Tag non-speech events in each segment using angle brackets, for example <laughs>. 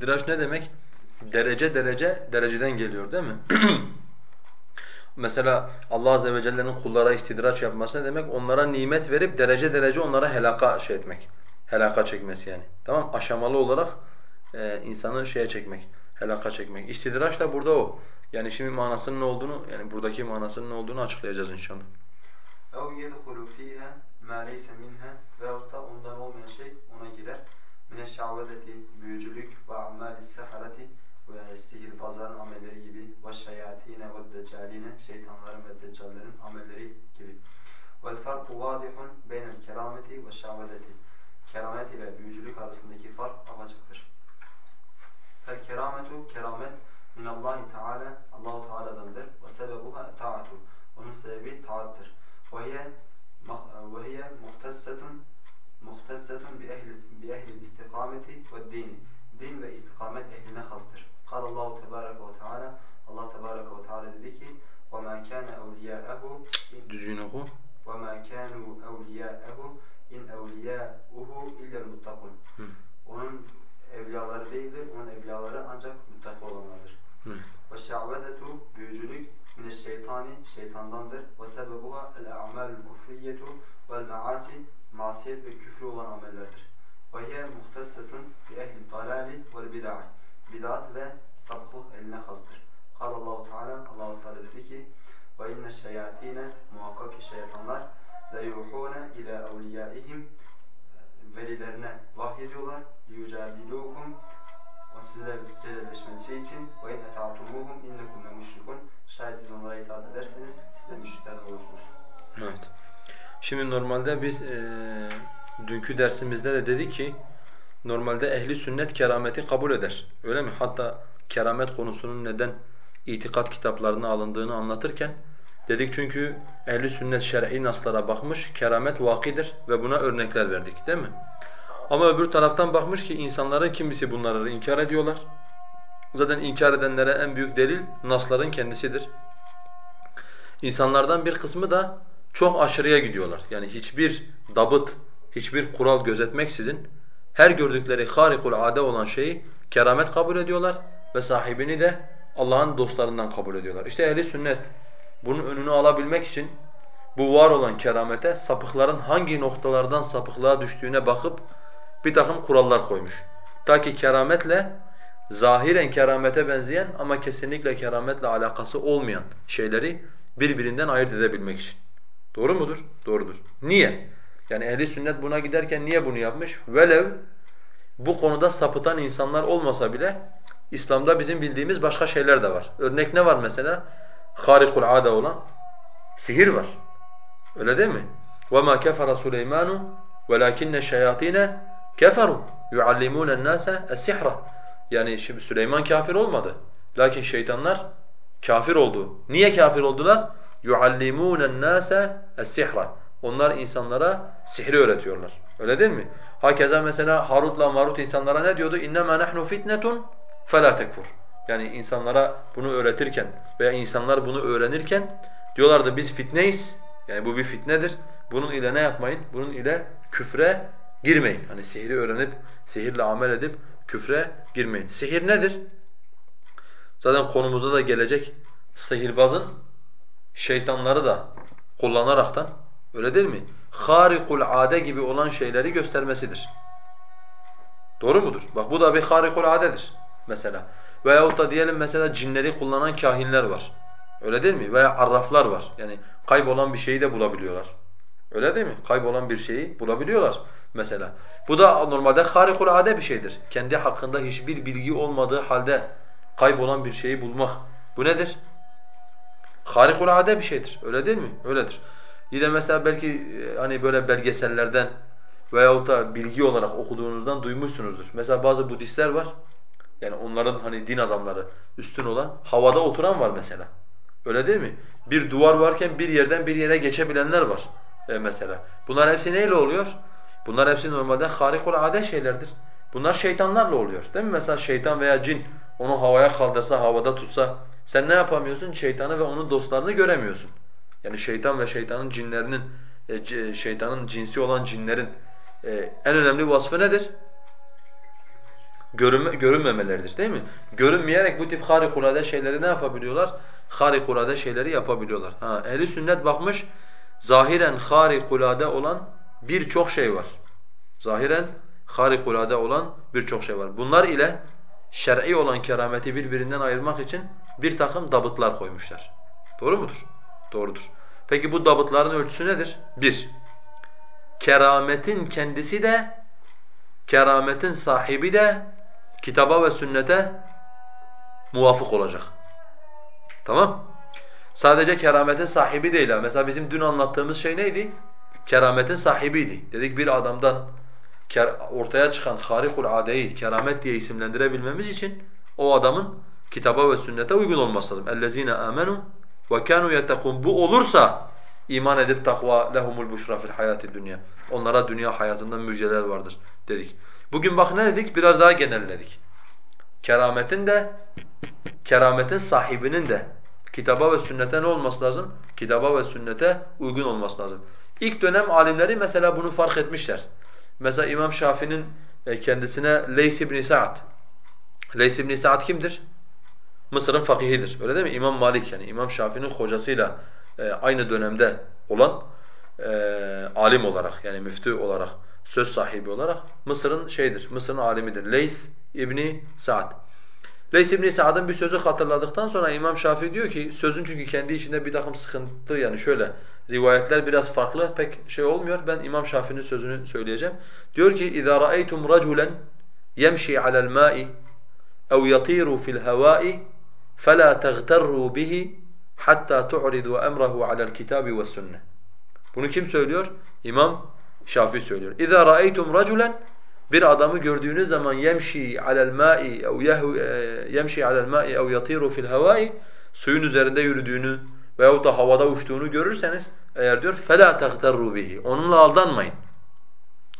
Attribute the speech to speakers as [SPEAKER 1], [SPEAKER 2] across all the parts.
[SPEAKER 1] İstidraç ne demek? Derece derece dereceden geliyor değil mi? <clears throat> Mesela Allah azze ve celle'nin kullara istidraç yapması ne demek? Onlara nimet verip derece derece onlara helaka şey etmek. Helaka çekmesi yani. Tamam? Aşamalı olarak e, insanı şeye çekmek. Helaka çekmek. İstidraç da burada o. Yani şimdi manasının ne olduğunu, yani buradaki manasının ne olduğunu açıklayacağız inşallah.
[SPEAKER 2] اَوْ يَدْخُلُ ف۪يهَا مَا لَيْسَ مِنْهَا Veyahut da ondan olmayan şey ona girer. mineşşavvedeti, büyücülük ve amel-i sehareti ve sihirbazların amelleri gibi ve şeyatine ve deccaline, şeytanların ve deccallerin amelleri gibi. Vel farku vadihun beynel kerameti ve şavedeti. Keramet ile büyücülük arasındaki fark apaçıktır. Fel kerametu keramet minallahi teala Allahu Teala'dandır ve sebebuha taatu. Onun sebebi taattır. Ve hiye ve hiye muhtessetun muhtessetun bi ehli bi ehli istikameti ve dini. Din ve istikamet ehline hastır. Kal Allahu tebaraka ve teala Allah tebaraka ve teala dedi ki: "Ve ma kana evliya'ehu
[SPEAKER 1] düzgün oku.
[SPEAKER 2] Ve ma kanu evliya'ehu in evliya'uhu illa'l muttakun." Onun evliyaları değildir. Onun evliyaları ancak muttaki olanlardır. Ve şa'vetetu büyücülük mineşşeytani şeytandandır. Ve sebebuha el a'malul kufriyetu vel maasi masiyet ve küfrü olan amellerdir. Ve hiye muhtessetun bi ehli dalali vel bid'a. Bid'at ve sapıklık eline hastır. Kal Allahu Teala Allahu Teala dedi ki: "Ve inne şeyatine muhakkak ki şeytanlar le yuhuna ila evliyaihim velilerine vahyediyorlar. Yucadilukum o sizinle cedelleşmesi için in eta'tumuhum innekum lemüşrikun. Şayet siz onlara itaat ederseniz siz de müşriklerden olursunuz.
[SPEAKER 1] Evet. Şimdi normalde biz e, dünkü dersimizde de dedi ki normalde ehli sünnet kerameti kabul eder. Öyle mi? Hatta keramet konusunun neden itikat kitaplarına alındığını anlatırken dedik çünkü ehli sünnet şer'i naslara bakmış, keramet vakidir ve buna örnekler verdik değil mi? Ama öbür taraftan bakmış ki insanların kimisi bunları inkar ediyorlar. Zaten inkar edenlere en büyük delil nasların kendisidir. İnsanlardan bir kısmı da çok aşırıya gidiyorlar. Yani hiçbir dabıt, hiçbir kural gözetmeksizin her gördükleri harikul ade olan şeyi keramet kabul ediyorlar ve sahibini de Allah'ın dostlarından kabul ediyorlar. İşte ehli sünnet bunun önünü alabilmek için bu var olan keramete sapıkların hangi noktalardan sapıklığa düştüğüne bakıp bir takım kurallar koymuş. Ta ki kerametle zahiren keramete benzeyen ama kesinlikle kerametle alakası olmayan şeyleri birbirinden ayırt edebilmek için. Doğru mudur? Doğrudur. Niye? Yani ehli sünnet buna giderken niye bunu yapmış? Velev bu konuda sapıtan insanlar olmasa bile İslam'da bizim bildiğimiz başka şeyler de var. Örnek ne var mesela? Harikul ade olan sihir var. Öyle değil mi? وَمَا كَفَرَ سُلَيْمَانُ وَلَكِنَّ الشَّيَاطِينَ keferu yuallimûne en-nâse Sihra. Yani şimdi Süleyman kafir olmadı. Lakin şeytanlar kafir oldu. Niye kafir oldular? yuallimûne en-nâse es-sihra. Onlar insanlara sihri öğretiyorlar. Öyle değil mi? Hakeza mesela Harut'la Marut insanlara ne diyordu? İnnemâ nahnu fitnetun felâ tekfur. Yani insanlara bunu öğretirken veya insanlar bunu öğrenirken diyorlardı biz fitneyiz. Yani bu bir fitnedir. Bunun ile ne yapmayın? Bunun ile küfre girmeyin. Hani sihri öğrenip, sihirle amel edip küfre girmeyin. Sihir nedir? Zaten konumuzda da gelecek. Sihirbazın şeytanları da kullanaraktan öyle değil mi? Harikul ade gibi olan şeyleri göstermesidir. Doğru mudur? Bak bu da bir harikul adedir mesela. Veyahut da diyelim mesela cinleri kullanan kahinler var. Öyle değil mi? Veya arraflar var. Yani kaybolan bir şeyi de bulabiliyorlar. Öyle değil mi? Kaybolan bir şeyi bulabiliyorlar mesela. Bu da normalde harikulade bir şeydir. Kendi hakkında hiçbir bilgi olmadığı halde kaybolan bir şeyi bulmak. Bu nedir? Harikulade bir şeydir. Öyle değil mi? Öyledir. Yine mesela belki e, hani böyle belgesellerden veyahut da bilgi olarak okuduğunuzdan duymuşsunuzdur. Mesela bazı Budistler var. Yani onların hani din adamları üstün olan havada oturan var mesela. Öyle değil mi? Bir duvar varken bir yerden bir yere geçebilenler var. E, mesela. Bunlar hepsi neyle oluyor? Bunlar hepsi normalde harikul ade şeylerdir. Bunlar şeytanlarla oluyor. Değil mi? Mesela şeytan veya cin onu havaya kaldırsa, havada tutsa sen ne yapamıyorsun? Şeytanı ve onun dostlarını göremiyorsun. Yani şeytan ve şeytanın cinlerinin, e, şeytanın cinsi olan cinlerin e, en önemli vasfı nedir? Görünme, görünmemeleridir değil mi? Görünmeyerek bu tip harikulade şeyleri ne yapabiliyorlar? Harikulade şeyleri yapabiliyorlar. Ha, ehli sünnet bakmış, zahiren harikulade olan birçok şey var. Zahiren harikulade olan birçok şey var. Bunlar ile şer'i olan kerameti birbirinden ayırmak için bir takım dabıtlar koymuşlar. Doğru mudur? Doğrudur. Peki bu dabıtların ölçüsü nedir? Bir, kerametin kendisi de, kerametin sahibi de kitaba ve sünnete muvafık olacak. Tamam? Sadece kerametin sahibi değil. Mesela bizim dün anlattığımız şey neydi? Kerametin sahibiydi. Dedik bir adamdan ortaya çıkan harikul adeyi keramet diye isimlendirebilmemiz için o adamın kitaba ve sünnete uygun olması lazım. اَلَّذ۪ينَ آمَنُوا وَكَانُوا يَتَّقُونَ Bu olursa iman edip takva lehumul buşra fil hayati dünya. Onlara dünya hayatında müjdeler vardır dedik. Bugün bak ne dedik? Biraz daha genelledik. Kerametin de kerametin sahibinin de kitaba ve sünnete ne olması lazım? Kitaba ve sünnete uygun olması lazım. İlk dönem alimleri mesela bunu fark etmişler. Mesela İmam Şafii'nin e, kendisine Leys ibn Sa'd. Leys ibn Sa'd kimdir? Mısır'ın fakihidir. Öyle değil mi? İmam Malik yani İmam Şafii'nin hocasıyla e, aynı dönemde olan e, alim olarak yani müftü olarak söz sahibi olarak Mısır'ın şeydir. Mısır'ın alimidir. Leys İbni Sa'd. Leys İbni Sa'd'ın bir sözü hatırladıktan sonra İmam Şafii diyor ki sözün çünkü kendi içinde bir takım sıkıntı yani şöyle rivayetler biraz farklı pek şey olmuyor. Ben İmam Şafii'nin sözünü söyleyeceğim. Diyor ki اِذَا رَأَيْتُمْ رَجُلًا يَمْشِي عَلَى الْمَاءِ اَوْ يَطِيرُ فِي الْهَوَاءِ فَلَا تَغْتَرُّوا بِهِ حَتَّى تُعْرِضُوا أَمْرَهُ عَلَى الْكِتَابِ وَالسُّنَّةِ Bunu kim söylüyor? İmam Şafii söylüyor. اِذَا رَأَيْتُمْ رَجُلًا bir adamı gördüğünüz zaman yemşi alel ma'i ev yemşi alel ma'i ev yatiru fil havai suyun üzerinde yürüdüğünü veyahut da havada uçtuğunu görürseniz eğer diyor fela tagtarru bihi onunla aldanmayın.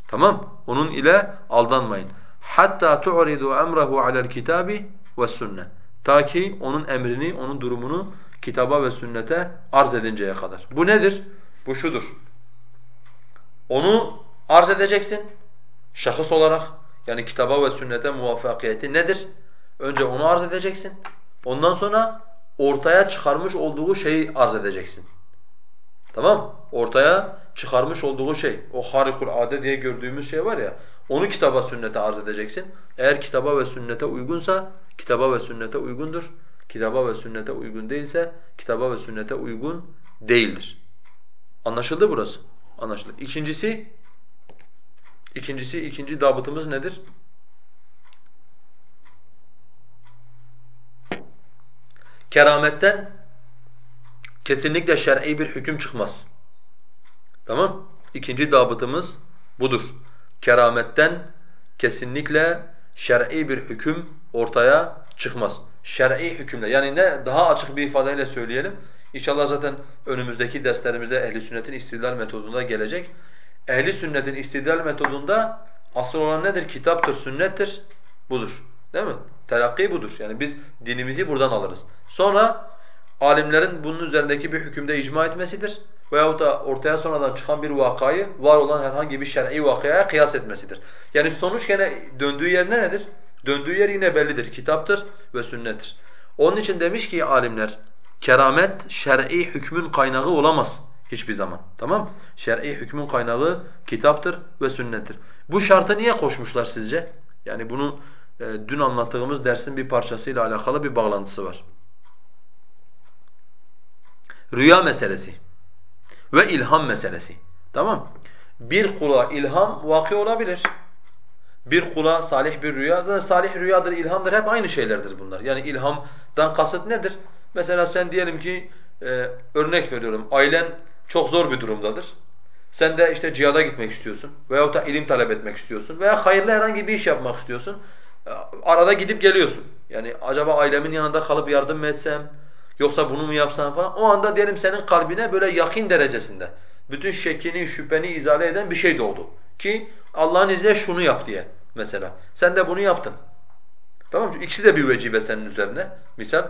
[SPEAKER 1] Tamam? Onun ile aldanmayın. Hatta tu'ridu emrahu alel kitabi ve sünne. Ta ki onun emrini, onun durumunu kitaba ve sünnete arz edinceye kadar. Bu nedir? Bu şudur. Onu arz edeceksin şahıs olarak yani kitaba ve sünnete muvaffakiyeti nedir? Önce onu arz edeceksin. Ondan sonra ortaya çıkarmış olduğu şeyi arz edeceksin. Tamam? Ortaya çıkarmış olduğu şey, o harikul ade diye gördüğümüz şey var ya, onu kitaba sünnete arz edeceksin. Eğer kitaba ve sünnete uygunsa, kitaba ve sünnete uygundur. Kitaba ve sünnete uygun değilse, kitaba ve sünnete uygun değildir. Anlaşıldı burası? Anlaşıldı. İkincisi, İkincisi, ikinci dabıtımız nedir? Kerametten kesinlikle şer'i bir hüküm çıkmaz. Tamam? İkinci dabıtımız budur. Kerametten kesinlikle şer'i bir hüküm ortaya çıkmaz. Şer'i hükümle yani ne daha açık bir ifadeyle söyleyelim. İnşallah zaten önümüzdeki derslerimizde ehli sünnetin istidlal metodunda gelecek. Ehli sünnetin istidlal metodunda asıl olan nedir? Kitaptır, sünnettir. Budur. Değil mi? Telakki budur. Yani biz dinimizi buradan alırız. Sonra alimlerin bunun üzerindeki bir hükümde icma etmesidir. Veyahut da ortaya sonradan çıkan bir vakayı var olan herhangi bir şer'i vakaya kıyas etmesidir. Yani sonuç gene döndüğü yer nedir? Döndüğü yer yine bellidir. Kitaptır ve sünnettir. Onun için demiş ki alimler, keramet şer'i hükmün kaynağı olamaz hiçbir zaman. Tamam? Şer'i hükmün kaynağı kitaptır ve sünnettir. Bu şartı niye koşmuşlar sizce? Yani bunu e, dün anlattığımız dersin bir parçasıyla alakalı bir bağlantısı var. Rüya meselesi ve ilham meselesi. Tamam? Bir kula ilham vakı olabilir. Bir kula salih bir rüya, zaten salih rüyadır, ilhamdır hep aynı şeylerdir bunlar. Yani ilhamdan kasıt nedir? Mesela sen diyelim ki e, örnek veriyorum ailen çok zor bir durumdadır. Sen de işte cihada gitmek istiyorsun veyahut da ilim talep etmek istiyorsun veya hayırlı herhangi bir iş yapmak istiyorsun. Arada gidip geliyorsun. Yani acaba ailemin yanında kalıp yardım mı etsem yoksa bunu mu yapsam falan. O anda diyelim senin kalbine böyle yakin derecesinde Bütün şekkini, şüpheni izale eden bir şey doğdu. Ki Allah'ın izniyle şunu yap diye mesela. Sen de bunu yaptın. Tamam mı? İkisi de bir vecibe senin üzerine. Misal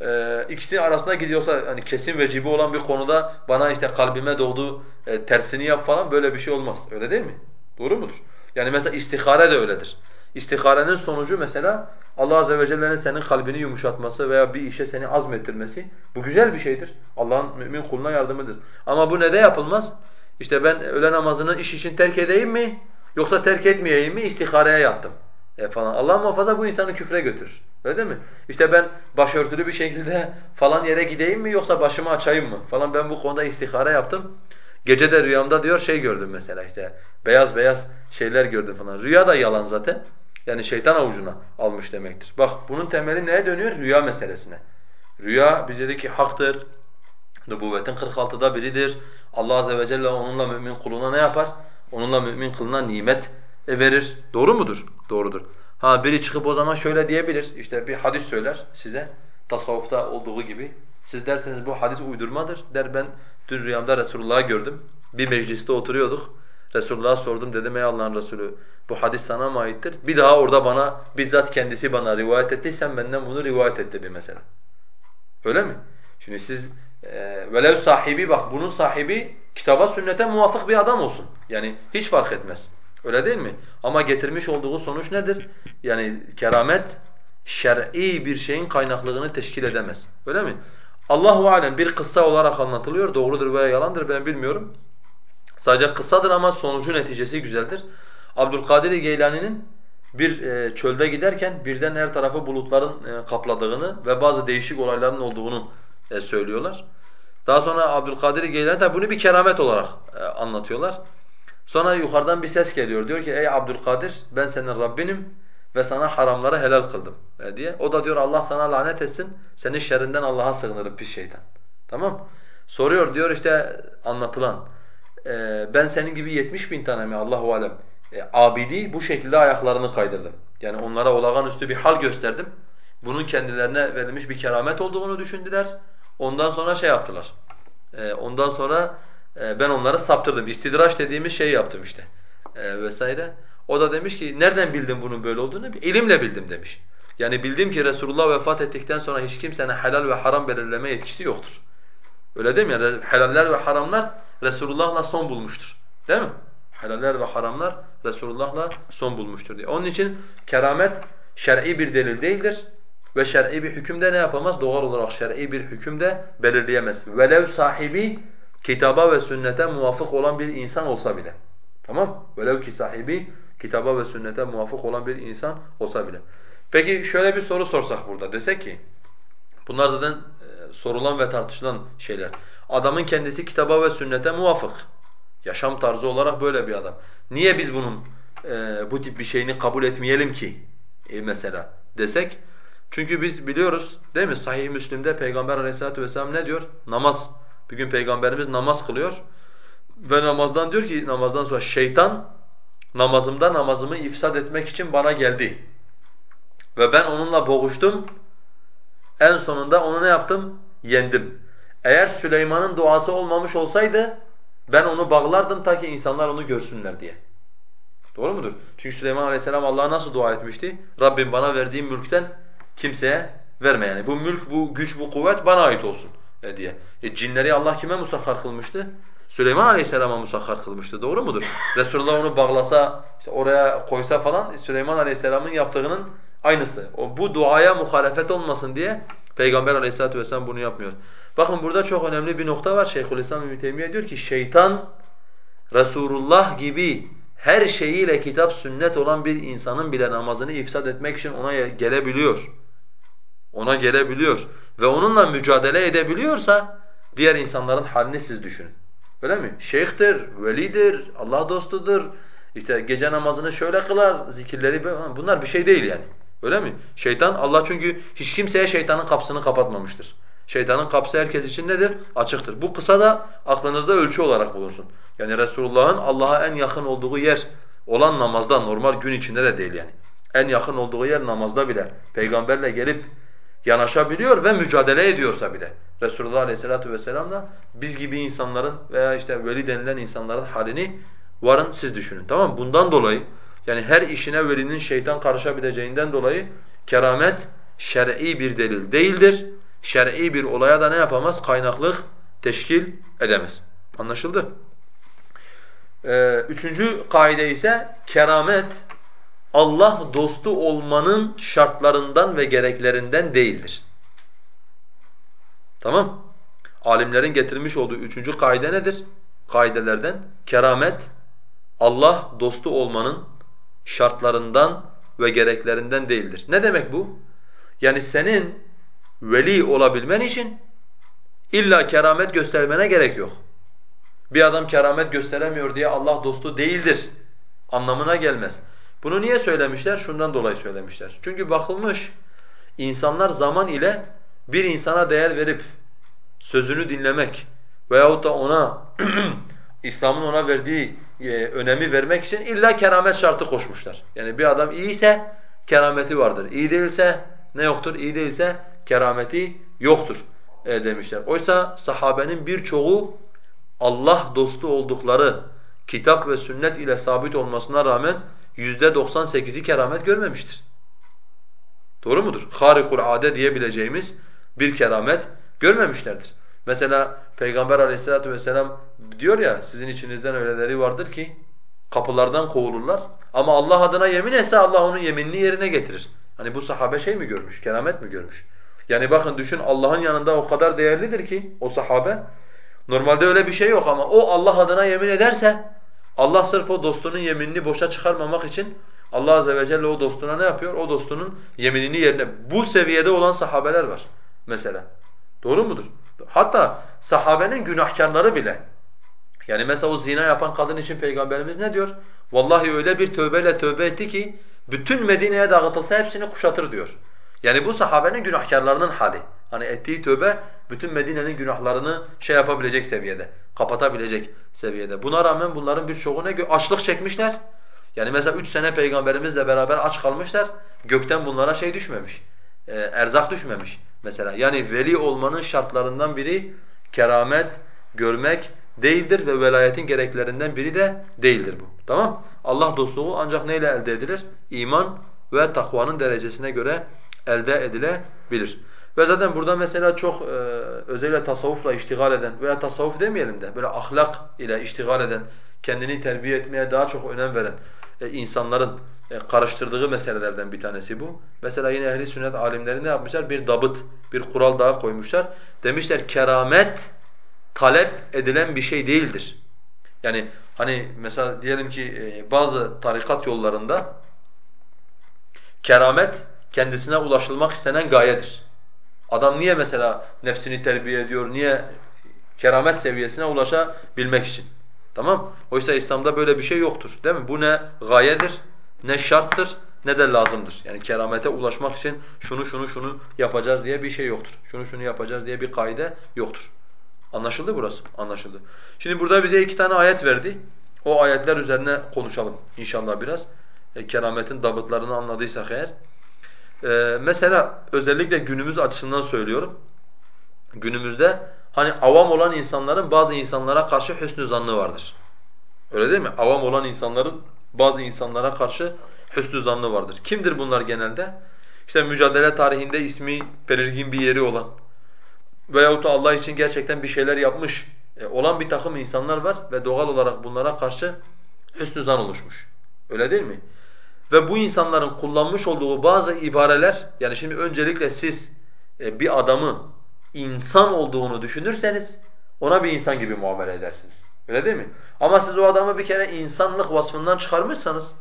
[SPEAKER 1] e, ikisinin arasında gidiyorsa hani kesin vecibe olan bir konuda bana işte kalbime doğdu e, tersini yap falan böyle bir şey olmaz. Öyle değil mi? Doğru mudur? Yani mesela istihare de öyledir. İstiharenin sonucu mesela Allah azze ve celle'nin senin kalbini yumuşatması veya bir işe seni azmettirmesi bu güzel bir şeydir. Allah'ın mümin kuluna yardımıdır. Ama bu ne yapılmaz? İşte ben öğle namazını iş için terk edeyim mi yoksa terk etmeyeyim mi istihareye yattım e falan. Allah muhafaza bu insanı küfre götürür. Öyle mi? İşte ben başörtülü bir şekilde falan yere gideyim mi yoksa başımı açayım mı falan ben bu konuda istihare yaptım. Gece de rüyamda diyor şey gördüm mesela işte beyaz beyaz şeyler gördüm falan. Rüya da yalan zaten. Yani şeytan avucuna almış demektir. Bak bunun temeli neye dönüyor? Rüya meselesine. Rüya biz dedik ki haktır. Nübüvvetin 46'da biridir. Allah azze ve celle onunla mümin kuluna ne yapar? Onunla mümin kuluna nimet verir. Doğru mudur? Doğrudur. Ha biri çıkıp o zaman şöyle diyebilir. İşte bir hadis söyler size. Tasavvufta olduğu gibi. Siz derseniz bu hadis uydurmadır. Der ben dün rüyamda Resulullah'ı gördüm. Bir mecliste oturuyorduk. Resulullah'a sordum dedim ey Allah'ın Resulü bu hadis sana mı aittir? Bir daha orada bana bizzat kendisi bana rivayet etti. Sen benden bunu rivayet et dedi mesela. Öyle mi? Şimdi siz e, velev sahibi bak bunun sahibi kitaba sünnete muvafık bir adam olsun. Yani hiç fark etmez. Öyle değil mi? Ama getirmiş olduğu sonuç nedir? Yani keramet şer'i bir şeyin kaynaklılığını teşkil edemez. Öyle mi? Allahu alem bir kıssa olarak anlatılıyor. Doğrudur veya yalandır ben bilmiyorum. Sadece kıssadır ama sonucu neticesi güzeldir. Abdülkadir Geylani'nin bir e, çölde giderken birden her tarafı bulutların e, kapladığını ve bazı değişik olayların olduğunu e, söylüyorlar. Daha sonra Abdülkadir Geylani tabi bunu bir keramet olarak anlatıyorlar. Sonra yukarıdan bir ses geliyor. Diyor ki ey Abdülkadir ben senin Rabbinim ve sana haramları helal kıldım diye. O da diyor Allah sana lanet etsin. Senin şerrinden Allah'a sığınırım pis şeytan. Tamam? Soruyor diyor işte anlatılan. ben senin gibi 70 bin tane mi Allahu alem e, abidi bu şekilde ayaklarını kaydırdım. Yani onlara olağanüstü bir hal gösterdim. Bunun kendilerine verilmiş bir keramet olduğunu düşündüler. Ondan sonra şey yaptılar. E, ondan sonra e, ben onları saptırdım. İstidraç dediğimiz şeyi yaptım işte e, vesaire. O da demiş ki nereden bildin bunun böyle olduğunu? İlimle bildim demiş. Yani bildim ki Resulullah vefat ettikten sonra hiç kimsenin helal ve haram belirleme yetkisi yoktur. Öyle değil mi? Yani helaller ve haramlar Resulullah'la son bulmuştur. Değil mi? Helaller ve haramlar Resulullah'la son bulmuştur diye. Onun için keramet şer'i bir delil değildir ve şer'i bir hükümde ne yapamaz? Doğal olarak şer'i bir hükümde belirleyemez. Velev sahibi kitaba ve sünnete muvafık olan bir insan olsa bile. Tamam? Velev ki sahibi kitaba ve sünnete muvafık olan bir insan olsa bile. Peki şöyle bir soru sorsak burada. Desek ki, bunlar zaten e, sorulan ve tartışılan şeyler. Adamın kendisi kitaba ve sünnete muvafık. Yaşam tarzı olarak böyle bir adam. Niye biz bunun e, bu tip bir şeyini kabul etmeyelim ki e, mesela desek? Çünkü biz biliyoruz değil mi Sahih Müslim'de Peygamber Aleyhisselatü vesselam ne diyor? Namaz. Bir gün Peygamberimiz namaz kılıyor ve namazdan diyor ki namazdan sonra şeytan namazımda namazımı ifsad etmek için bana geldi. Ve ben onunla boğuştum. En sonunda onu ne yaptım? Yendim. Eğer Süleyman'ın duası olmamış olsaydı ben onu bağlardım ta ki insanlar onu görsünler diye. Doğru mudur? Çünkü Süleyman Aleyhisselam Allah'a nasıl dua etmişti? Rabbim bana verdiğin mülkten kimseye verme yani. Bu mülk, bu güç, bu kuvvet bana ait olsun diye. E cinleri Allah kime musahhar kılmıştı? Süleyman Aleyhisselam'a musahhar kılmıştı. Doğru mudur? <laughs> Resulullah onu bağlasa, işte oraya koysa falan Süleyman Aleyhisselam'ın yaptığının aynısı. O bu duaya muhalefet olmasın diye Peygamber Aleyhisselatü vesselam bunu yapmıyor. Bakın burada çok önemli bir nokta var. Şeyhülislam İbn diyor ki şeytan Resulullah gibi her şeyiyle kitap sünnet olan bir insanın bile namazını ifsad etmek için ona gelebiliyor. Ona gelebiliyor ve onunla mücadele edebiliyorsa diğer insanların halini siz düşünün. Öyle mi? Şeyhtir, velidir, Allah dostudur. İşte gece namazını şöyle kılar, zikirleri bunlar bir şey değil yani. Öyle mi? Şeytan Allah çünkü hiç kimseye şeytanın kapısını kapatmamıştır. Şeytanın kapısı herkes için nedir? Açıktır. Bu kısa da aklınızda ölçü olarak bulunsun. Yani Resulullah'ın Allah'a en yakın olduğu yer olan namazda, normal gün içinde de değil yani. En yakın olduğu yer namazda bile. Peygamberle gelip yanaşabiliyor ve mücadele ediyorsa bile. Resulullah Aleyhisselatü Vesselam da biz gibi insanların veya işte veli denilen insanların halini varın siz düşünün. Tamam? Bundan dolayı yani her işine velinin şeytan karışabileceğinden dolayı keramet şer'i bir delil değildir. Şer'i bir olaya da ne yapamaz? Kaynaklık teşkil edemez. Anlaşıldı? Ee, üçüncü kaide ise keramet Allah dostu olmanın şartlarından ve gereklerinden değildir. Tamam? Alimlerin getirmiş olduğu üçüncü kaide nedir? Kaidelerden keramet Allah dostu olmanın şartlarından ve gereklerinden değildir. Ne demek bu? Yani senin veli olabilmen için illa keramet göstermene gerek yok. Bir adam keramet gösteremiyor diye Allah dostu değildir anlamına gelmez. Bunu niye söylemişler? Şundan dolayı söylemişler. Çünkü bakılmış insanlar zaman ile bir insana değer verip sözünü dinlemek veyahut da ona <clears throat> İslam'ın ona verdiği e, önemi vermek için illa keramet şartı koşmuşlar. Yani bir adam iyiyse kerameti vardır. İyi değilse ne yoktur? İyi değilse kerameti yoktur e, demişler. Oysa sahabenin birçoğu Allah dostu oldukları kitap ve sünnet ile sabit olmasına rağmen yüzde 98'i keramet görmemiştir. Doğru mudur? Harikul ade diyebileceğimiz bir keramet görmemişlerdir. Mesela Peygamber aleyhissalatu vesselam diyor ya sizin içinizden öyleleri vardır ki kapılardan kovulurlar ama Allah adına yemin etse Allah onun yeminini yerine getirir. Hani bu sahabe şey mi görmüş, keramet mi görmüş? Yani bakın düşün Allah'ın yanında o kadar değerlidir ki o sahabe. Normalde öyle bir şey yok ama o Allah adına yemin ederse Allah sırf o dostunun yeminini boşa çıkarmamak için Allah azze ve celle o dostuna ne yapıyor? O dostunun yeminini yerine bu seviyede olan sahabeler var mesela. Doğru mudur? Hatta sahabenin günahkarları bile yani mesela o zina yapan kadın için peygamberimiz ne diyor? Vallahi öyle bir tövbeyle tövbe etti ki bütün Medine'ye dağıtılsa hepsini kuşatır diyor. Yani bu sahabenin günahkarlarının hali. Hani ettiği tövbe bütün Medine'nin günahlarını şey yapabilecek seviyede, kapatabilecek seviyede. Buna rağmen bunların birçoğu ne? Açlık çekmişler. Yani mesela üç sene peygamberimizle beraber aç kalmışlar. Gökten bunlara şey düşmemiş, e, erzak düşmemiş mesela. Yani veli olmanın şartlarından biri keramet görmek değildir ve velayetin gereklerinden biri de değildir bu. Tamam? Allah dostluğu ancak neyle elde edilir? İman ve takvanın derecesine göre elde edilebilir. Ve zaten burada mesela çok e, özellikle tasavvufla iştigal eden veya tasavvuf demeyelim de böyle ahlak ile iştigal eden, kendini terbiye etmeye daha çok önem veren e, insanların e, karıştırdığı meselelerden bir tanesi bu. Mesela yine ehli sünnet alimleri ne yapmışlar? Bir dabıt, bir kural daha koymuşlar. Demişler keramet talep edilen bir şey değildir. Yani hani mesela diyelim ki e, bazı tarikat yollarında keramet kendisine ulaşılmak istenen gayedir. Adam niye mesela nefsini terbiye ediyor, niye keramet seviyesine ulaşabilmek için? Tamam? Oysa İslam'da böyle bir şey yoktur. Değil mi? Bu ne gayedir, ne şarttır, ne de lazımdır. Yani keramete ulaşmak için şunu şunu şunu yapacağız diye bir şey yoktur. Şunu şunu yapacağız diye bir kaide yoktur. Anlaşıldı burası? Anlaşıldı. Şimdi burada bize iki tane ayet verdi. O ayetler üzerine konuşalım inşallah biraz. E, kerametin dabıtlarını anladıysak eğer. E, mesela özellikle günümüz açısından söylüyorum. Günümüzde hani avam olan insanların bazı insanlara karşı hüsnü zannı vardır. Öyle değil mi? Avam olan insanların bazı insanlara karşı hüsnü zannı vardır. Kimdir bunlar genelde? İşte mücadele tarihinde ismi belirgin bir yeri olan veyahut da Allah için gerçekten bir şeyler yapmış e, olan bir takım insanlar var ve doğal olarak bunlara karşı hüsnü zan oluşmuş. Öyle değil mi? Ve bu insanların kullanmış olduğu bazı ibareler, yani şimdi öncelikle siz e, bir adamı insan olduğunu düşünürseniz ona bir insan gibi muamele edersiniz. Öyle değil mi? Ama siz o adamı bir kere insanlık vasfından çıkarmışsanız,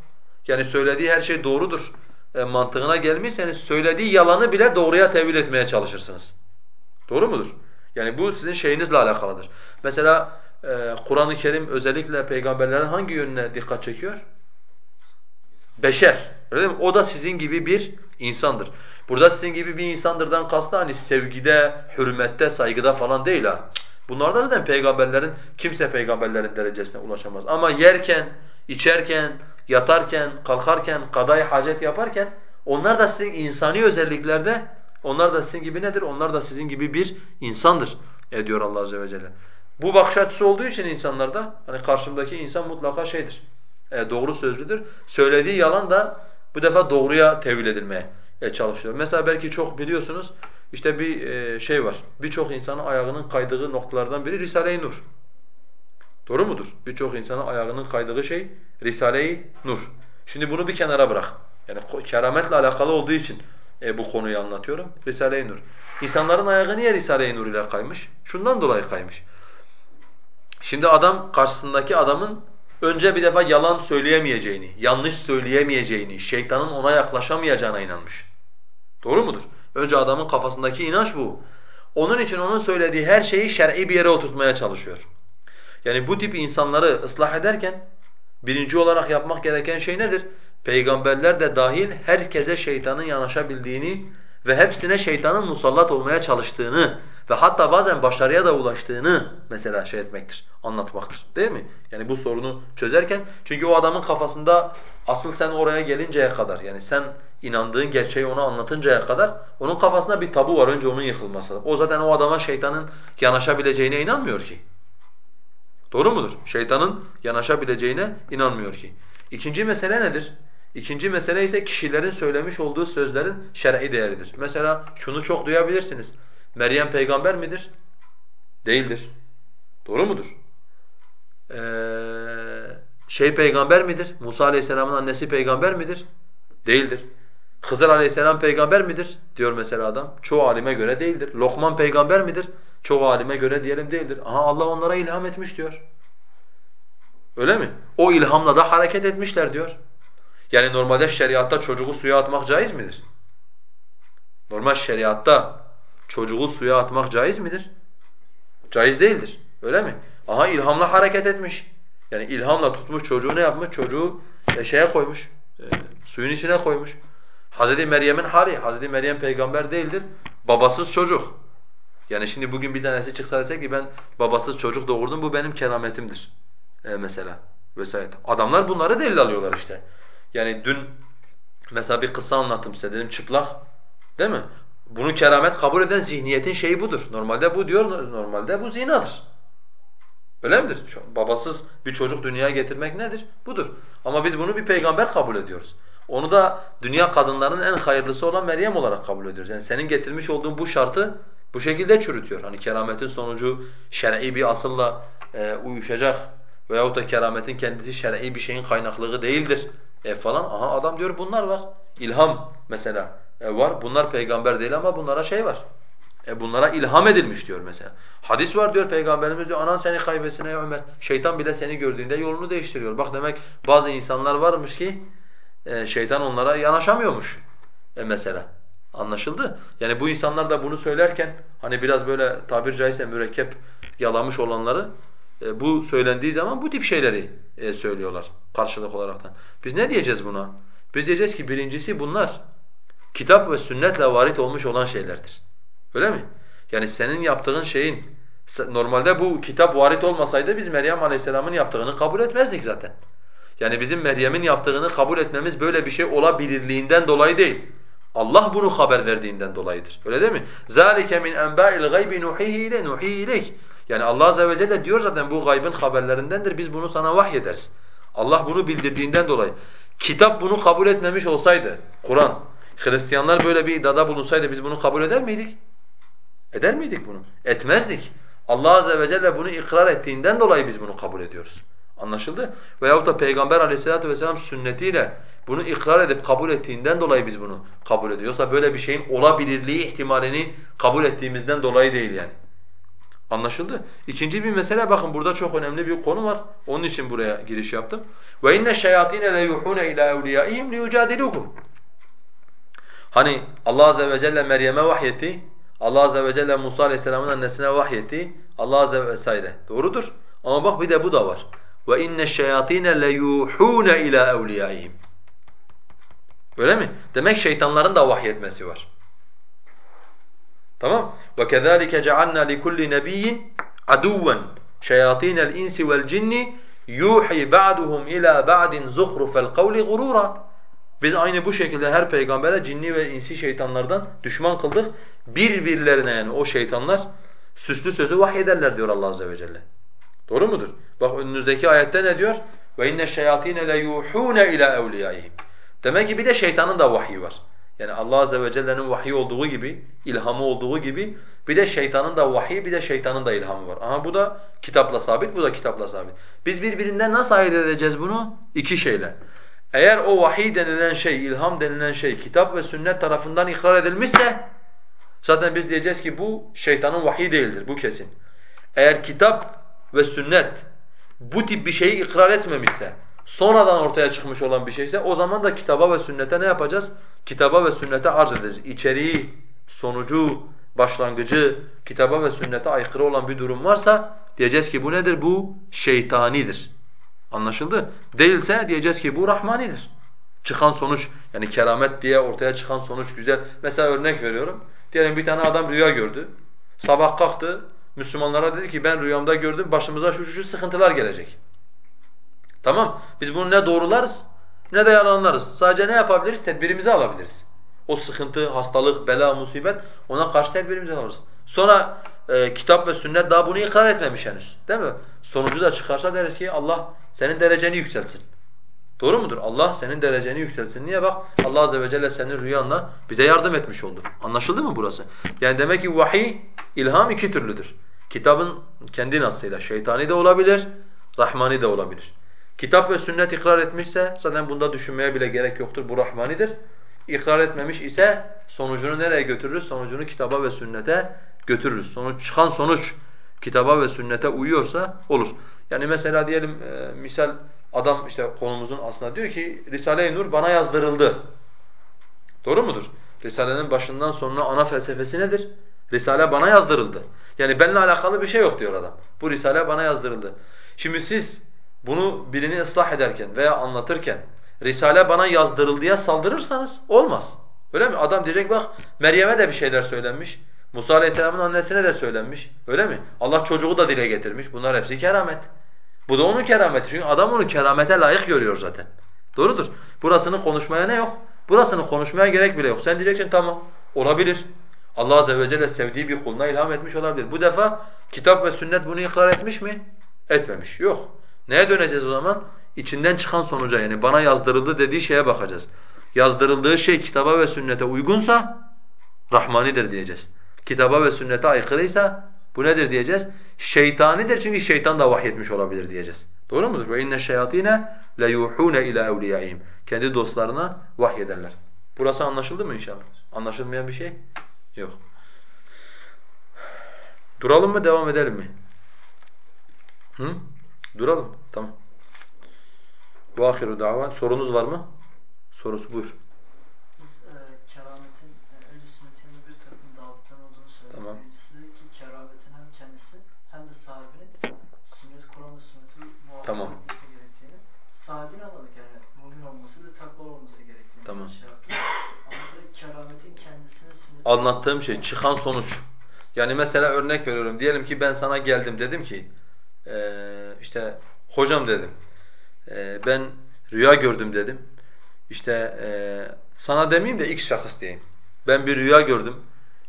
[SPEAKER 1] yani söylediği her şey doğrudur e, mantığına gelmişseniz, söylediği yalanı bile doğruya tevil etmeye çalışırsınız. Doğru mudur? Yani bu sizin şeyinizle alakalıdır. Mesela e, Kur'an-ı Kerim özellikle peygamberlerin hangi yönüne dikkat çekiyor? Beşer. Öyle mi? O da sizin gibi bir insandır. Burada sizin gibi bir insandırdan kastı hani sevgide, hürmette, saygıda falan değil ha. Bunlar da zaten peygamberlerin, kimse peygamberlerin derecesine ulaşamaz. Ama yerken, içerken, yatarken, kalkarken, kadayı hacet yaparken onlar da sizin insani özelliklerde onlar da sizin gibi nedir? Onlar da sizin gibi bir insandır e diyor Allah azze ve celle. Bu bakış açısı olduğu için insanlarda hani karşımdaki insan mutlaka şeydir. E, doğru sözlüdür. Söylediği yalan da bu defa doğruya tevil edilmeye e, çalışıyor. Mesela belki çok biliyorsunuz işte bir e, şey var. Birçok insanın ayağının kaydığı noktalardan biri Risale-i Nur. Doğru mudur? Birçok insanın ayağının kaydığı şey Risale-i Nur. Şimdi bunu bir kenara bırak. Yani kerametle alakalı olduğu için e, bu konuyu anlatıyorum. Risale-i Nur. İnsanların ayağı niye Risale-i Nur ile kaymış? Şundan dolayı kaymış. Şimdi adam karşısındaki adamın önce bir defa yalan söyleyemeyeceğini, yanlış söyleyemeyeceğini, şeytanın ona yaklaşamayacağına inanmış. Doğru mudur? Önce adamın kafasındaki inanç bu. Onun için onun söylediği her şeyi şer'i bir yere oturtmaya çalışıyor. Yani bu tip insanları ıslah ederken birinci olarak yapmak gereken şey nedir? Peygamberler de dahil herkese şeytanın yanaşabildiğini ve hepsine şeytanın musallat olmaya çalıştığını ve hatta bazen başarıya da ulaştığını mesela şey etmektir, anlatmaktır. Değil mi? Yani bu sorunu çözerken çünkü o adamın kafasında asıl sen oraya gelinceye kadar yani sen inandığın gerçeği ona anlatıncaya kadar onun kafasında bir tabu var önce onun yıkılması. O zaten o adama şeytanın yanaşabileceğine inanmıyor ki. Doğru mudur? Şeytanın yanaşabileceğine inanmıyor ki. İkinci mesele nedir? İkinci mesele ise kişilerin söylemiş olduğu sözlerin şer'i değeridir. Mesela şunu çok duyabilirsiniz. Meryem peygamber midir? Değildir. Doğru mudur? Ee, şey peygamber midir? Musa aleyhisselamın annesi peygamber midir? Değildir. Hızır aleyhisselam peygamber midir? Diyor mesela adam. Çoğu alime göre değildir. Lokman peygamber midir? Çoğu alime göre diyelim değildir. Aha Allah onlara ilham etmiş diyor. Öyle mi? O ilhamla da hareket etmişler diyor. Yani normalde şeriatta çocuğu suya atmak caiz midir? Normal şeriatta çocuğu suya atmak caiz midir? Caiz değildir. Öyle mi? Aha ilhamla hareket etmiş. Yani ilhamla tutmuş çocuğu ne yapmış? Çocuğu e, şeye koymuş. E, suyun içine koymuş. Hazreti Meryem'in hali. Hazreti Meryem peygamber değildir. Babasız çocuk. Yani şimdi bugün bir tanesi çıksa dese ki ben babasız çocuk doğurdum bu benim kerametimdir. E, mesela vesaire. Adamlar bunları delil alıyorlar işte. Yani dün mesela bir kısa anlattım size dedim çıplak değil mi? Bunu keramet kabul eden zihniyetin şeyi budur. Normalde bu diyor, normalde bu zinadır. Öyle midir? Babasız bir çocuk dünyaya getirmek nedir? Budur. Ama biz bunu bir peygamber kabul ediyoruz. Onu da dünya kadınlarının en hayırlısı olan Meryem olarak kabul ediyoruz. Yani senin getirmiş olduğun bu şartı bu şekilde çürütüyor. Hani kerametin sonucu şer'i bir asılla e, uyuşacak veyahut da kerametin kendisi şer'i bir şeyin kaynaklığı değildir e falan. Aha adam diyor bunlar var. İlham mesela e var. Bunlar peygamber değil ama bunlara şey var. E bunlara ilham edilmiş diyor mesela. Hadis var diyor peygamberimiz diyor anan seni kaybetsine ya Ömer. Şeytan bile seni gördüğünde yolunu değiştiriyor. Bak demek bazı insanlar varmış ki e, şeytan onlara yanaşamıyormuş e mesela. Anlaşıldı? Yani bu insanlar da bunu söylerken hani biraz böyle tabir caizse mürekkep yalamış olanları e, bu söylendiği zaman bu tip şeyleri e, söylüyorlar karşılık olaraktan. Biz ne diyeceğiz buna? Biz diyeceğiz ki birincisi bunlar kitap ve sünnetle varit olmuş olan şeylerdir. Öyle mi? Yani senin yaptığın şeyin normalde bu kitap varit olmasaydı biz Meryem Aleyhisselam'ın yaptığını kabul etmezdik zaten. Yani bizim Meryem'in yaptığını kabul etmemiz böyle bir şey olabilirliğinden dolayı değil. Allah bunu haber verdiğinden dolayıdır. Öyle değil mi? ذَٰلِكَ مِنْ أَنْبَاءِ الْغَيْبِ نُحِيهِ اِلَيْهِ نُحِيهِ اِلَيْهِ Yani Allah Azze ve Celle diyor zaten bu gaybın haberlerindendir. Biz bunu sana vahyederiz. Allah bunu bildirdiğinden dolayı. Kitap bunu kabul etmemiş olsaydı, Kur'an, Hristiyanlar böyle bir iddiada bulunsaydı biz bunu kabul eder miydik? Eder miydik bunu? Etmezdik. Allah Azze ve Celle bunu ikrar ettiğinden dolayı biz bunu kabul ediyoruz. Anlaşıldı? Veyahut da Peygamber aleyhissalatu vesselam sünnetiyle bunu ikrar edip kabul ettiğinden dolayı biz bunu kabul ediyoruz. Yoksa böyle bir şeyin olabilirliği ihtimalini kabul ettiğimizden dolayı değil yani. Anlaşıldı? İkinci bir mesele bakın burada çok önemli bir konu var. Onun için buraya giriş yaptım. Ve inne şeyatine le yuhune ila. Hani Allah azze ve celle Meryem'e vahyetti. Allah azze ve celle Musa aleyhisselamın annesine vahyetti. Allah azze ve vesaire. Doğrudur. Ama bak bir de bu da var. Ve inne şeyatine leyuhuna ila. Öyle mi? Demek şeytanların da vahyetmesi var. Tamam? Ve kezalike cealna li kulli nebiyyin aduven şeyatinel insi vel cinni yuhi ba'duhum ila ba'din zuhrufel kavli gurura. Biz aynı bu şekilde her peygambere cinni ve insi şeytanlardan düşman kıldık. Birbirlerine yani o şeytanlar süslü sözü vahyederler diyor Allah azze ve celle. Doğru mudur? Bak önünüzdeki ayette ne diyor? Ve inne şeyatine le yuhune ila evliyaihim. Demek ki bir de şeytanın da vahyi var. Yani Allah azze ve celle'nin vahyi olduğu gibi, ilhamı olduğu gibi bir de şeytanın da vahyi, bir de şeytanın da ilhamı var. Aha bu da kitapla sabit, bu da kitapla sabit. Biz birbirinden nasıl ayırt edeceğiz bunu? İki şeyle. Eğer o vahiy denilen şey, ilham denilen şey kitap ve sünnet tarafından ikrar edilmişse zaten biz diyeceğiz ki bu şeytanın vahyi değildir, bu kesin. Eğer kitap ve sünnet bu tip bir şeyi ikrar etmemişse, sonradan ortaya çıkmış olan bir şeyse o zaman da kitaba ve sünnete ne yapacağız? Kitaba ve sünnete arz edeceğiz. İçeriği, sonucu, başlangıcı kitaba ve sünnete aykırı olan bir durum varsa diyeceğiz ki bu nedir? Bu şeytanidir. Anlaşıldı? Değilse diyeceğiz ki bu rahmanidir. Çıkan sonuç yani keramet diye ortaya çıkan sonuç güzel. Mesela örnek veriyorum. Diyelim bir tane adam rüya gördü. Sabah kalktı. Müslümanlara dedi ki ben rüyamda gördüm başımıza şu şu sıkıntılar gelecek. Tamam. Biz bunu ne doğrularız ne de yalanlarız. Sadece ne yapabiliriz? Tedbirimizi alabiliriz. O sıkıntı, hastalık, bela, musibet ona karşı tedbirimizi alırız. Sonra e, kitap ve sünnet daha bunu ikrar etmemiş henüz. Değil mi? Sonucu da çıkarsa deriz ki Allah senin dereceni yükseltsin. Doğru mudur? Allah senin dereceni yükseltsin. Niye bak? Allah azze ve celle senin rüyanla bize yardım etmiş oldu. Anlaşıldı mı burası? Yani demek ki vahiy, ilham iki türlüdür. Kitabın kendi nasıyla şeytani de olabilir, rahmani de olabilir. Kitap ve sünnet ikrar etmişse zaten bunda düşünmeye bile gerek yoktur. Bu rahmanidir. İkrar etmemiş ise sonucunu nereye götürürüz? Sonucunu kitaba ve sünnete götürürüz. Sonuç çıkan sonuç kitaba ve sünnete uyuyorsa olur. Yani mesela diyelim e, misal adam işte konumuzun aslında diyor ki Risale-i Nur bana yazdırıldı. Doğru mudur? Risalenin başından sonuna ana felsefesi nedir? Risale bana yazdırıldı. Yani benimle alakalı bir şey yok diyor adam. Bu risale bana yazdırıldı. Şimdi siz bunu birini ıslah ederken veya anlatırken risale bana yazdırıldıya saldırırsanız olmaz. Öyle mi? Adam diyecek bak Meryem'e de bir şeyler söylenmiş. Musa Aleyhisselam'ın annesine de söylenmiş. Öyle mi? Allah çocuğu da dile getirmiş. Bunlar hepsi keramet. Bu da onun kerameti. Çünkü adam onu keramete layık görüyor zaten. Doğrudur. Burasını konuşmaya ne yok? Burasını konuşmaya gerek bile yok. Sen diyeceksin tamam olabilir. Allah Azze ve Celle sevdiği bir kuluna ilham etmiş olabilir. Bu defa kitap ve sünnet bunu ikrar etmiş mi? Etmemiş. Yok. Neye döneceğiz o zaman? İçinden çıkan sonuca yani bana yazdırıldı dediği şeye bakacağız. Yazdırıldığı şey kitaba ve sünnete uygunsa Rahmanidir diyeceğiz. Kitaba ve sünnete aykırıysa bu nedir diyeceğiz? Şeytanidir çünkü şeytan da vahyetmiş olabilir diyeceğiz. Doğru mudur? Ve inne şeyatine le yuhune ila evliyaihim. Kendi dostlarına vahyederler. Burası anlaşıldı mı inşallah? Anlaşılmayan bir şey yok. Duralım mı devam edelim mi? Hı? Duralım. Tamam. Bu ahiru davan. Sorunuz var mı? Sorusu buyur.
[SPEAKER 3] Biz e, kerametin e, öyle sünnetinin bir takım davuttan olduğunu söyledik.
[SPEAKER 1] Tamam.
[SPEAKER 3] Birincisi dedi ki kerametin hem kendisi hem de sahibinin sünnet Kur'an ve sünneti muhafaza
[SPEAKER 1] Tamam.
[SPEAKER 3] Sahibini anladık yani mümin olması ve takva olması gerektiğini.
[SPEAKER 1] Tamam.
[SPEAKER 3] Şey. Ama kerametin kendisinin sünneti
[SPEAKER 1] Anlattığım şey çıkan sonuç. Yani mesela örnek veriyorum. Diyelim ki ben sana geldim dedim ki eee, işte hocam dedim. eee, ben rüya gördüm dedim. İşte eee, sana demeyeyim de X şahıs diyeyim. Ben bir rüya gördüm.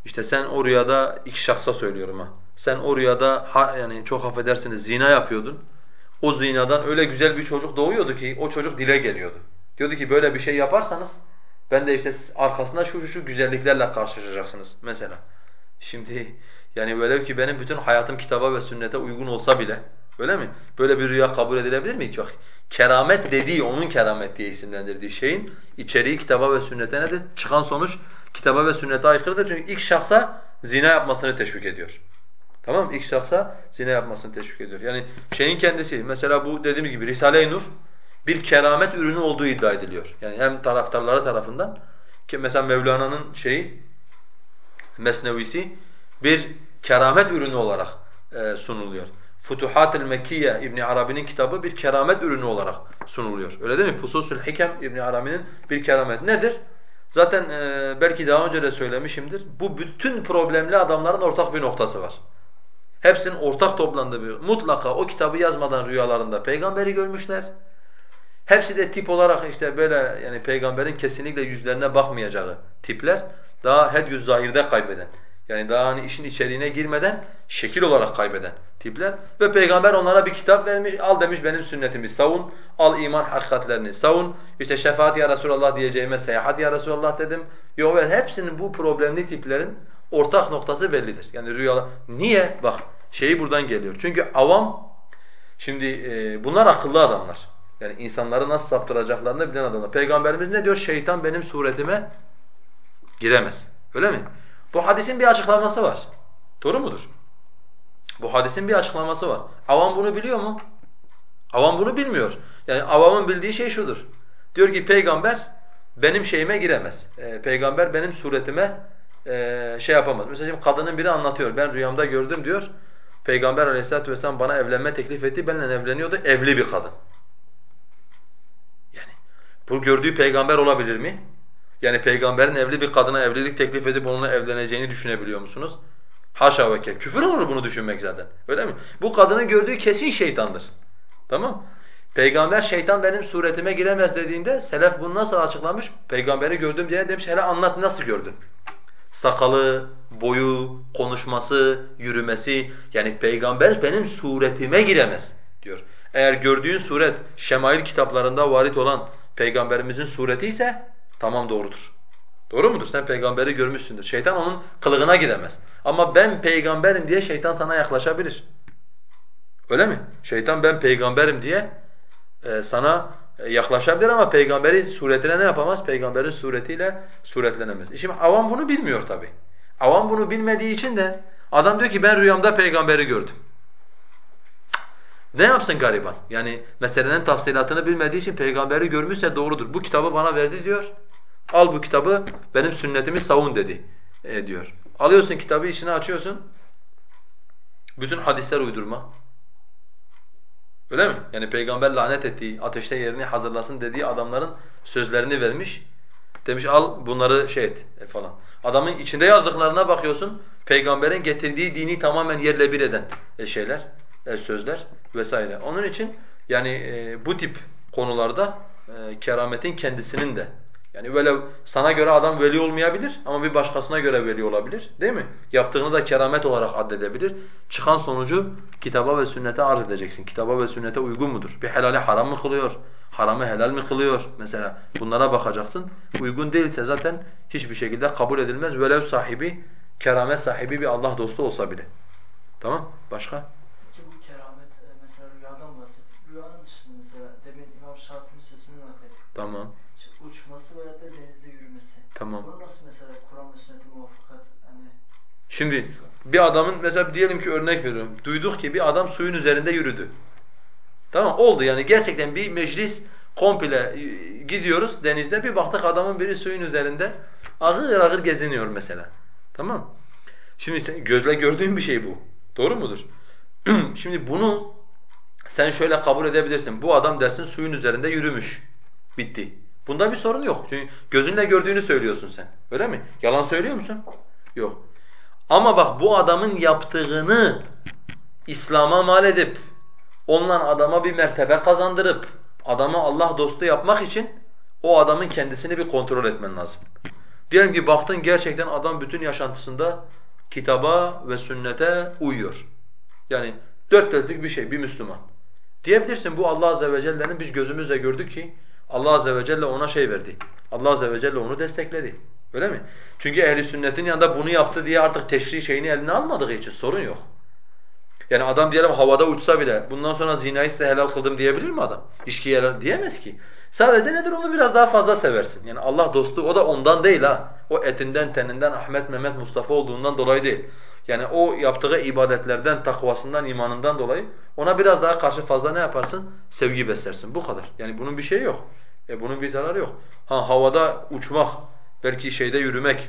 [SPEAKER 1] İşte sen o rüyada X şahsa söylüyorum ha. Sen o rüyada ha, yani çok affedersiniz zina yapıyordun. O zinadan öyle güzel bir çocuk doğuyordu ki o çocuk dile geliyordu. Diyordu ki böyle bir şey yaparsanız ben de işte arkasında şu şu güzelliklerle karşılaşacaksınız mesela. Şimdi yani velev ki benim bütün hayatım kitaba ve sünnete uygun olsa bile öyle mi? Böyle bir rüya kabul edilebilir mi? Bak keramet dediği, onun keramet diye isimlendirdiği şeyin içeriği kitaba ve sünnete nedir? Çıkan sonuç kitaba ve sünnete aykırıdır. Çünkü ilk şahsa zina yapmasını teşvik ediyor. Tamam? İlk şahsa zina yapmasını teşvik ediyor. Yani şeyin kendisi, mesela bu dediğimiz gibi Risale-i Nur bir keramet ürünü olduğu iddia ediliyor. Yani hem taraftarları tarafından ki mesela Mevlana'nın şeyi Mesnevisi bir keramet ürünü olarak e, sunuluyor. Futuhat-ı Mekkiye İbn Arabi'nin kitabı bir keramet ürünü olarak sunuluyor. Öyle değil mi? Fususul Hikem İbn Arabi'nin bir keramet nedir? Zaten e, belki daha önce de söylemişimdir. Bu bütün problemli adamların ortak bir noktası var. Hepsinin ortak toplandığı bir mutlaka o kitabı yazmadan rüyalarında peygamberi görmüşler. Hepsi de tip olarak işte böyle yani peygamberin kesinlikle yüzlerine bakmayacağı tipler. Daha hedgü zahirde kaybeden. Yani daha hani işin içeriğine girmeden şekil olarak kaybeden tipler. Ve peygamber onlara bir kitap vermiş. Al demiş benim sünnetimi savun. Al iman hakikatlerini savun. İşte şefaat ya Resulallah diyeceğime seyahat ya Resulallah dedim. Yok ve hepsinin bu problemli tiplerin ortak noktası bellidir. Yani rüyalar. Niye? Bak şeyi buradan geliyor. Çünkü avam şimdi e, bunlar akıllı adamlar. Yani insanları nasıl saptıracaklarını bilen adamlar. Peygamberimiz ne diyor? Şeytan benim suretime giremez. Öyle mi? Bu hadisin bir açıklaması var. Doğru mudur? Bu hadisin bir açıklaması var. Avam bunu biliyor mu? Avam bunu bilmiyor. Yani avamın bildiği şey şudur. Diyor ki peygamber benim şeyime giremez. Ee, peygamber benim suretime e, şey yapamaz. Mesela şimdi kadının biri anlatıyor. Ben rüyamda gördüm diyor. Peygamber aleyhissalatu vesselam bana evlenme teklif etti. Benimle evleniyordu. Evli bir kadın. Yani bu gördüğü peygamber olabilir mi? Yani peygamberin evli bir kadına evlilik teklif edip onunla evleneceğini düşünebiliyor musunuz? Haşa ve Küfür olur bunu düşünmek zaten. Öyle mi? Bu kadının gördüğü kesin şeytandır. Tamam Peygamber şeytan benim suretime giremez dediğinde selef bunu nasıl açıklamış? Peygamberi gördüm diye demiş hele anlat nasıl gördün? Sakalı, boyu, konuşması, yürümesi yani peygamber benim suretime giremez diyor. Eğer gördüğün suret şemail kitaplarında varit olan peygamberimizin sureti ise tamam doğrudur. Doğru mudur? Sen peygamberi görmüşsündür. Şeytan onun kılığına giremez. Ama ben peygamberim diye şeytan sana yaklaşabilir. Öyle mi? Şeytan ben peygamberim diye e, sana yaklaşabilir ama peygamberi suretine ne yapamaz? Peygamberin suretiyle suretlenemez. E şimdi avam bunu bilmiyor tabi. Avam bunu bilmediği için de adam diyor ki ben rüyamda peygamberi gördüm. Ne yapsın gariban? Yani meselenin tafsilatını bilmediği için peygamberi görmüşse doğrudur. Bu kitabı bana verdi diyor. Al bu kitabı benim sünnetimi savun dedi e, diyor. Alıyorsun kitabı içine açıyorsun. Bütün hadisler uydurma. Öyle mi? Yani peygamber lanet ettiği, ateşte yerini hazırlasın dediği adamların sözlerini vermiş. Demiş al bunları şey et e, falan. Adamın içinde yazdıklarına bakıyorsun. Peygamberin getirdiği dini tamamen yerle bir eden e, şeyler, e, sözler vesaire. Onun için yani e, bu tip konularda e, kerametin kendisinin de yani böyle sana göre adam veli olmayabilir ama bir başkasına göre veli olabilir. Değil mi? Yaptığını da keramet olarak addedebilir. Çıkan sonucu kitaba ve sünnete arz edeceksin. Kitaba ve sünnete uygun mudur? Bir helali haram mı kılıyor? Haramı helal mi kılıyor? Mesela bunlara bakacaksın. Uygun değilse zaten hiçbir şekilde kabul edilmez. Velev sahibi, keramet sahibi bir Allah dostu olsa bile. Tamam? Başka?
[SPEAKER 3] Peki bu keramet e, mesela rüyadan bahsettik. Rüyanın dışında mesela demin İmam Şafii'nin sözünü naklettik.
[SPEAKER 1] Tamam
[SPEAKER 3] uçması veya da denizde yürümesi.
[SPEAKER 1] Tamam.
[SPEAKER 3] Bunu nasıl mesela Kur'an ve sünnete muvaffakat hani
[SPEAKER 1] Şimdi bir adamın mesela diyelim ki örnek veriyorum. Duyduk ki bir adam suyun üzerinde yürüdü. Tamam oldu yani gerçekten bir meclis komple gidiyoruz denizde bir baktık adamın biri suyun üzerinde ağır ağır geziniyor mesela. Tamam Şimdi sen gözle gördüğün bir şey bu. Doğru mudur? <clears throat> Şimdi bunu sen şöyle kabul edebilirsin. Bu adam dersin suyun üzerinde yürümüş. Bitti. Bunda bir sorun yok. Çünkü gözünle gördüğünü söylüyorsun sen. Öyle mi? Yalan söylüyor musun? Yok. Ama bak bu adamın yaptığını İslam'a mal edip onunla adama bir mertebe kazandırıp adamı Allah dostu yapmak için o adamın kendisini bir kontrol etmen lazım. Diyelim ki baktın gerçekten adam bütün yaşantısında kitaba ve sünnete uyuyor. Yani dört dörtlük bir şey, bir Müslüman. Diyebilirsin bu Allah Azze ve Celle'nin biz gözümüzle gördük ki Allah azze ve celle ona şey verdi. Allah azze ve celle onu destekledi. Öyle mi? Çünkü ehli sünnetin yanında bunu yaptı diye artık teşri şeyini eline almadığı için sorun yok. Yani adam diyelim havada uçsa bile bundan sonra zinayı size helal kıldım diyebilir mi adam? İşki helal diyemez ki. Sadece nedir onu biraz daha fazla seversin. Yani Allah dostu o da ondan değil ha. O etinden, teninden Ahmet, Mehmet, Mustafa olduğundan dolayı değil. Yani o yaptığı ibadetlerden, takvasından, imanından dolayı ona biraz daha karşı fazla ne yaparsın? Sevgi beslersin. Bu kadar. Yani bunun bir şeyi yok. E bunun bir zararı yok. Ha havada uçmak, belki şeyde yürümek,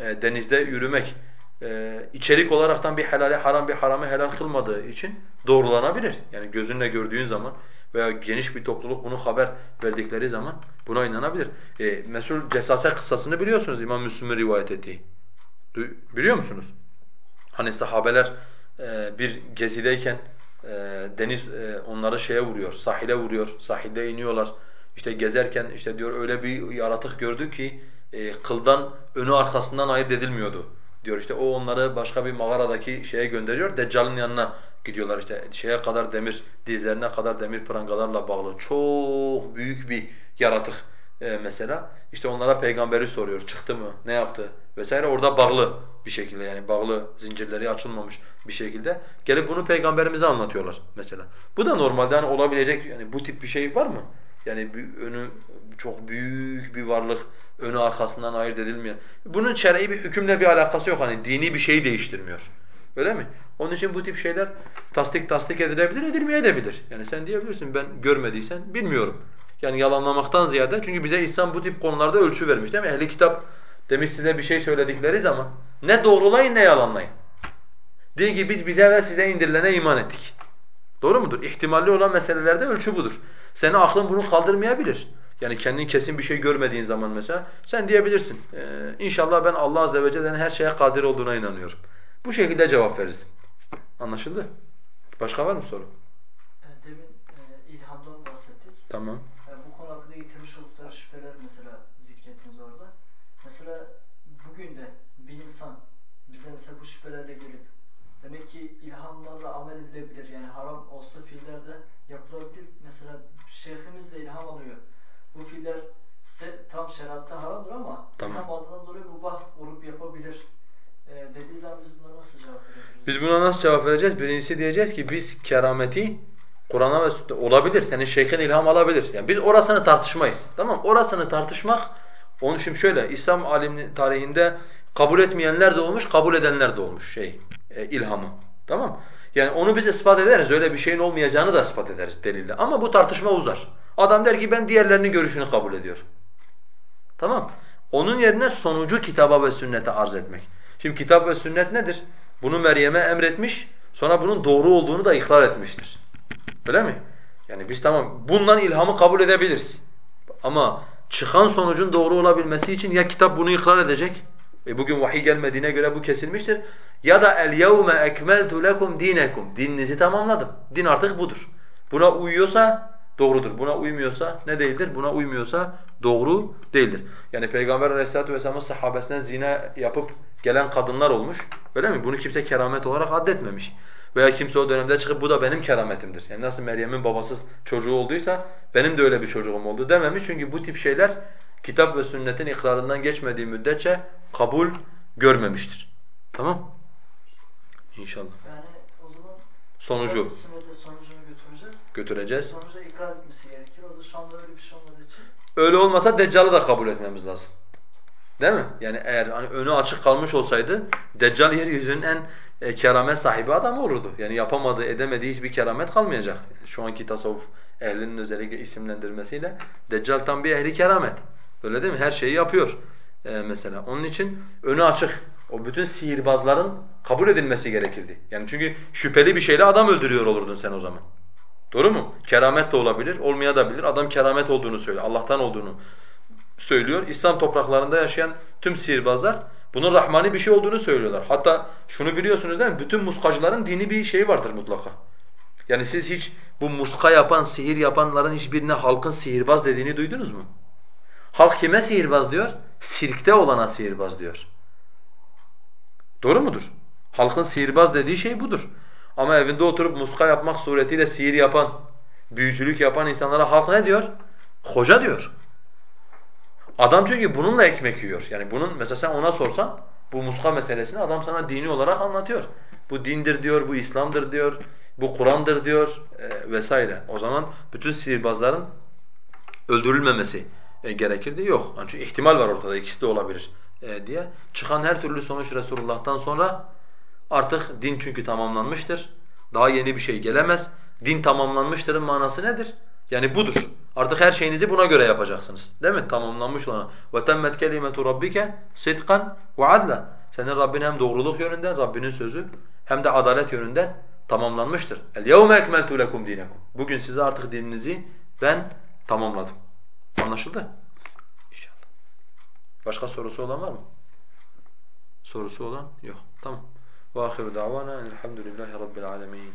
[SPEAKER 1] e, denizde yürümek e, içerik olaraktan bir helali haram bir haramı helal kılmadığı için doğrulanabilir. Yani gözünle gördüğün zaman veya geniş bir topluluk bunu haber verdikleri zaman buna inanabilir. E, mesul cesase kıssasını biliyorsunuz İmam Müslim'in rivayet ettiği. Biliyor musunuz? Hani sahabeler e, bir gezideyken e, deniz e, onları şeye vuruyor, sahile vuruyor, sahilde iniyorlar. İşte gezerken işte diyor öyle bir yaratık gördü ki e, kıldan önü arkasından ayırt edilmiyordu. Diyor işte o onları başka bir mağaradaki şeye gönderiyor. Deccal'ın yanına gidiyorlar işte şeye kadar demir, dizlerine kadar demir prangalarla bağlı. Çok büyük bir yaratık e, mesela. İşte onlara peygamberi soruyor. Çıktı mı? Ne yaptı? Vesaire orada bağlı bir şekilde yani bağlı zincirleri açılmamış bir şekilde gelip bunu peygamberimize anlatıyorlar mesela. Bu da normalde hani olabilecek yani bu tip bir şey var mı? Yani bir önü çok büyük bir varlık önü arkasından ayırt edilmeyen. Bunun şer'i bir hükümle bir alakası yok hani dini bir şeyi değiştirmiyor. Öyle mi? Onun için bu tip şeyler tasdik tasdik edilebilir, edilmeyebilir. Yani sen diyebilirsin ben görmediysen bilmiyorum. Yani yalanlamaktan ziyade çünkü bize İslam bu tip konularda ölçü vermiş değil mi? Ehli kitap demiş size bir şey söyledikleri zaman ne doğrulayın ne yalanlayın. Diyor ki biz bize ve size indirilene iman ettik. Doğru mudur? İhtimalli olan meselelerde ölçü budur. Senin aklın bunu kaldırmayabilir. Yani kendin kesin bir şey görmediğin zaman mesela sen diyebilirsin. Ee, İnşallah ben Allah azze ve celle'nin her şeye kadir olduğuna inanıyorum. Bu şekilde cevap verirsin. Anlaşıldı? Başka var mı soru?
[SPEAKER 3] E, Demin e, ilhamdan bahsettik.
[SPEAKER 1] Tamam.
[SPEAKER 3] E, bu konu hakkında getirmiş oldukları şüpheler mesela zikrettiniz orada. Mesela bugün de bir insan bize mesela bu şüphelerle gelip demek ki ilhamlarla amel edilebilir. Yani haram olsa fiiller de yapılabilir. Mesela şeyhimiz de ilham alıyor. Bu fiiller tam şeriatta haramdır ama
[SPEAKER 1] Tamam.
[SPEAKER 3] ilham aldığından dolayı mubah olup yapabilir. E, dediği zaman biz buna nasıl cevap verebiliriz?
[SPEAKER 1] Biz buna nasıl cevap vereceğiz? Birincisi diyeceğiz ki biz kerameti Kur'an'a ve sünnete olabilir. Senin şeyhin ilham alabilir. Yani biz orasını tartışmayız. Tamam? Orasını tartışmak onun için şöyle İslam alim tarihinde kabul etmeyenler de olmuş, kabul edenler de olmuş şey e, ilhamı. Tamam? Yani onu biz ispat ederiz. Öyle bir şeyin olmayacağını da ispat ederiz delille. Ama bu tartışma uzar. Adam der ki ben diğerlerinin görüşünü kabul ediyorum. Tamam? Onun yerine sonucu kitaba ve sünnete arz etmek. Şimdi kitap ve sünnet nedir? Bunu Meryem'e emretmiş, sonra bunun doğru olduğunu da ikrar etmiştir. Öyle mi? Yani biz tamam bundan ilhamı kabul edebiliriz. Ama çıkan sonucun doğru olabilmesi için ya kitap bunu ikrar edecek, e bugün vahiy gelmediğine göre bu kesilmiştir. Ya da el yevme ekmeltu lekum dinekum. Dininizi tamamladım. Din artık budur. Buna uyuyorsa doğrudur. Buna uymuyorsa ne değildir? Buna uymuyorsa doğru değildir. Yani Peygamber Aleyhisselatü Vesselam'ın sahabesinden zina yapıp gelen kadınlar olmuş. Öyle mi? Bunu kimse keramet olarak addetmemiş. Veya kimse o dönemde çıkıp bu da benim kerametimdir. Yani nasıl Meryem'in babasız çocuğu olduysa benim de öyle bir çocuğum oldu dememiş. Çünkü bu tip şeyler kitap ve sünnetin ikrarından geçmediği müddetçe kabul görmemiştir. Tamam? İnşallah.
[SPEAKER 3] Yani o zaman
[SPEAKER 1] Sonucu
[SPEAKER 3] sünnete sonucunu götüreceğiz.
[SPEAKER 1] götüreceğiz.
[SPEAKER 3] Sonuca ikrar etmesi gerekir. O da şu anda öyle bir şey olmadığı için
[SPEAKER 1] Öyle olmasa Deccal'ı da kabul etmemiz lazım. Değil mi? Yani eğer hani önü açık kalmış olsaydı Deccal yeryüzünün en e, keramet sahibi adam olurdu. Yani yapamadığı, edemediği hiçbir keramet kalmayacak. Şu anki tasavvuf ehlinin özellikle isimlendirmesiyle Deccal tam bir ehli keramet. Öyle değil mi? Her şeyi yapıyor e, mesela. Onun için önü açık. O bütün sihirbazların kabul edilmesi gerekirdi. Yani çünkü şüpheli bir şeyle adam öldürüyor olurdun sen o zaman. Doğru mu? Keramet de olabilir, olmayabilir. Adam keramet olduğunu söylüyor, Allah'tan olduğunu söylüyor. İslam topraklarında yaşayan tüm sihirbazlar bunun rahmani bir şey olduğunu söylüyorlar. Hatta şunu biliyorsunuz değil mi? Bütün muskacıların dini bir şeyi vardır mutlaka. Yani siz hiç bu muska yapan, sihir yapanların hiçbirine halkın sihirbaz dediğini duydunuz mu? Halk kime sihirbaz diyor? Sirkte olana sihirbaz diyor. Doğru mudur? Halkın sihirbaz dediği şey budur. Ama evinde oturup muska yapmak suretiyle sihir yapan, büyücülük yapan insanlara halk ne diyor? Hoca diyor. Adam çünkü bununla ekmek yiyor. Yani bunun mesela sen ona sorsan bu muska meselesini adam sana dini olarak anlatıyor. Bu dindir diyor, bu İslam'dır diyor, bu Kur'an'dır diyor e, vesaire. O zaman bütün sihirbazların öldürülmemesi e, gerekirdi. Yok. Yani çünkü ihtimal var ortada ikisi de olabilir e, diye. Çıkan her türlü sonuç Resulullah'tan sonra artık din çünkü tamamlanmıştır. Daha yeni bir şey gelemez. Din tamamlanmıştırın manası nedir? Yani budur. Artık her şeyinizi buna göre yapacaksınız. Değil mi? Tamamlanmış olan. وَتَمَّتْ كَلِمَةُ رَبِّكَ صِدْقًا وَعَدْلًا Senin Rabbin hem doğruluk yönünden, Rabbinin sözü hem de adalet yönünden tamamlanmıştır. الْيَوْمَ اَكْمَلْتُ لَكُمْ دِينَكُمْ Bugün size artık dininizi ben tamamladım. Anlaşıldı? İnşallah. Başka sorusu olan var mı? Sorusu olan yok. Tamam. وآخر دعوانا الحمد لله رب العالمين